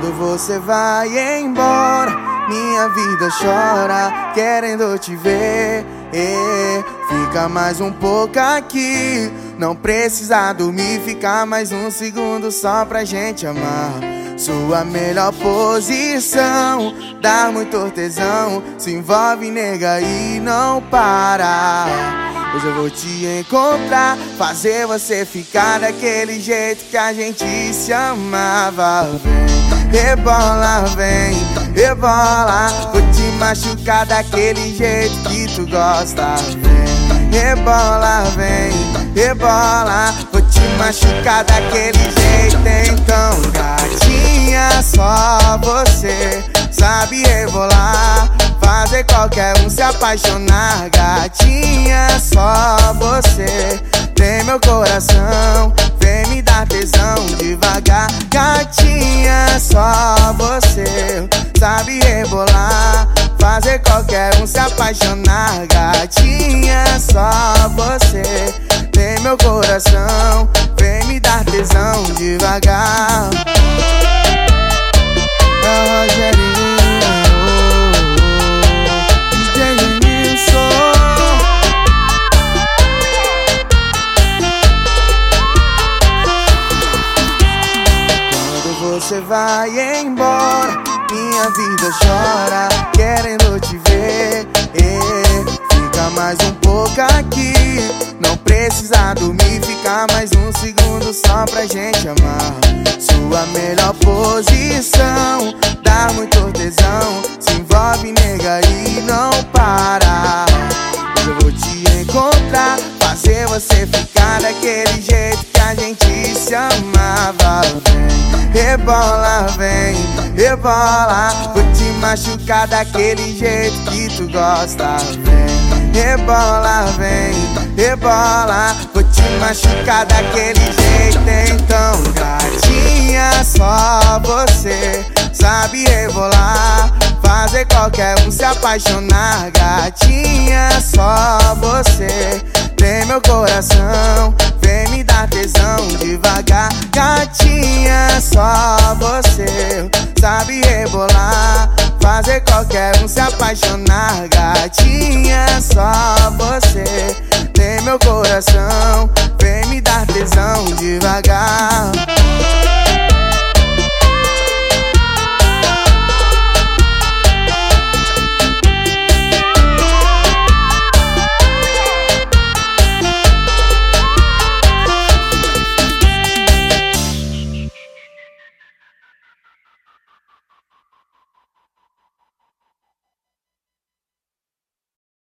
Quando você vai embora, minha vida chora, querendo te ver. E fica mais um pouco aqui. Não precisa dormir, ficar mais um segundo só pra gente amar. Sua melhor posição, dá muito tesão. Se envolve, nega, e não para. Hoje eu vou te encontrar, fazer você ficar daquele jeito que a gente se amava. Vem, rebola, vem, rebola. Vou te machucar daquele jeito que tu gosta. Vem, rebola, vem, rebola. Vou te machucar daquele jeito. Então, gatinha, só você sabe rebolar. Fazer qualquer um se apaixonar, gatinha, só você tem meu coração. Vem me dar rebolar. Fazer qualquer um se apaixonar, gatinha, só você tem meu coração. Vem me dar tesão devagar. É Rogerinho. você vai embora, minha vida chora, querendo te ver. E fica mais um pouco aqui, não precisa dormir, fica mais um segundo só pra gente amar. Sua melhor posição, dá muito tesão, se envolve, nega, e não para. Eu vou te encontrar, fazer você ficar daquele jeito que a gente se amava. Vem, rebola, vem, rebola. Vou te machucar daquele jeito que tu gosta. Vem, rebola, vem, rebola. Vou te machucar daquele jeito. Então, gatinha, só você sabe rebolar. Fazer qualquer um se apaixonar, gatinha, só você tem meu coração. Sabe rebolar. Fazer qualquer um se apaixonar, gatinha, só